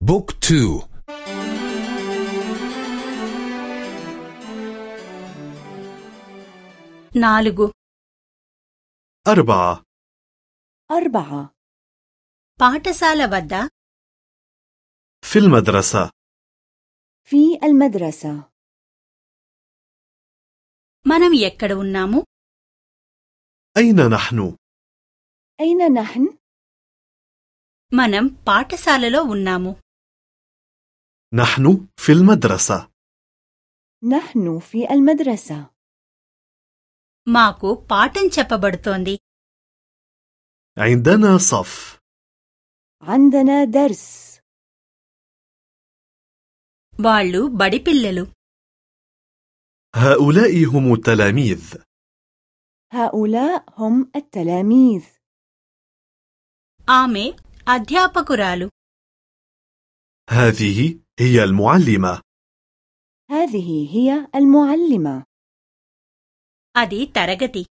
بوك تو నాలుగు أربعة أربعة పాఠశాల వద్ద في المدرسة في المدرسة మనం ఎక్కడ ఉన్నాము أين نحن؟ أين نحن؟ మనం పాఠశాలలో ఉన్నాము نحن في المدرسة نحن في المدرسة మాకు పాఠం చెప్పబడుతోంది عندنا صف عندنا درس వాళ్ళు బడిపిల్లలు هؤلاء هم التلاميذ هؤلاء هم التلاميذ ఆమె అధ్యాపకురాలు هذه هي المعلمة هذه هي المعلمة అది తరగతి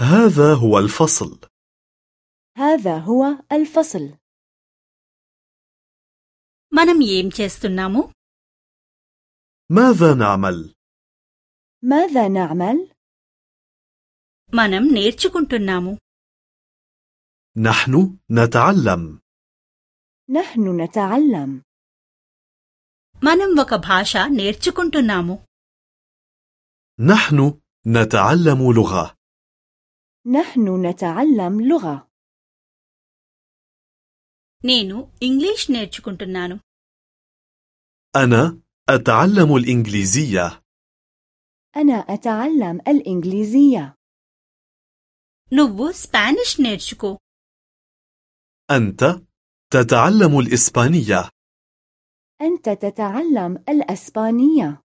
هذا هو الفصل هذا هو الفصل మనం ఏం చేస్తున్నాము ماذا نعمل؟ ماذا نعمل؟ మనం నేర్చుకుంటున్నాము نحن نتعلم نحن نتعلم మనం ఒక భాష నేర్చుకుంటున్నాము نحن نتعلم لغة نحن نتعلم لغة నేను ఇంగ్లీష్ నేర్చుకుంటున్నాను أنا أتعلم الإنجليزية أنا أتعلم الإنجليزية నువ్వు స్పానిష్ నేర్చుకో أنت تتعلم الإسبانية أنت تتعلم الأسبانية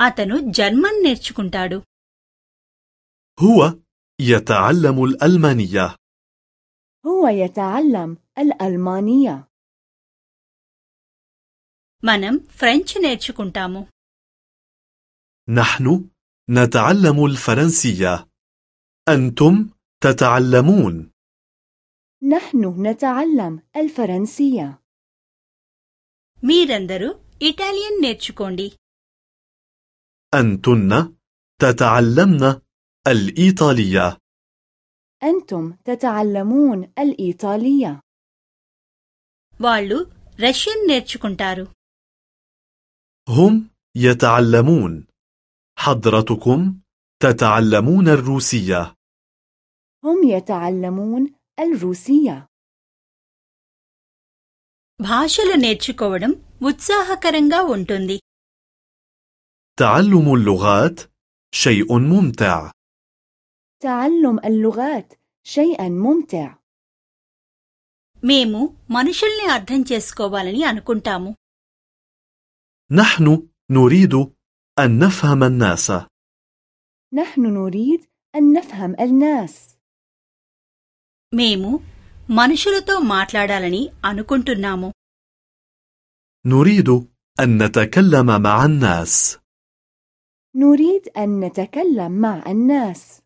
అతను జర్మన్ నేర్చుకుంటాడు هو يتعلم الألمانية هو يتعلم الألمانية మనం ఫ్రెంచ్ నేర్చుకుంటాము نحن نتعلم الفرنسية أنتم تتعلمون نحن نتعلم الفرنسية మీరందరూ ఇటాలియన్ నేర్చుకోండి أنتن تتعلمن الإيطالية أنتم تتعلمون الإيطالية వాళ్ళు రష్యన్ నేర్చుకుంటారు هم يتعلمون حضرتكم تتعلمون الروسية هم يتعلمون الروسية భాషలు నేర్చుకోవడం ఉత్సాహకరంగా ఉంటుంది تعلم اللغات شيء ممتع تعلم اللغات شيئا ممتع మేము మనుషుల్ని అర్థం చేసుకోవాలని అనుకుంటాము نحن نريد أن نفهم الناس نحن نريد أن نفهم الناس మేము మనుషులతో మాట్లాడాలని అనుకుంటున్నాము نريد أن نتكلم مع الناس نريد أن نتكلم مع الناس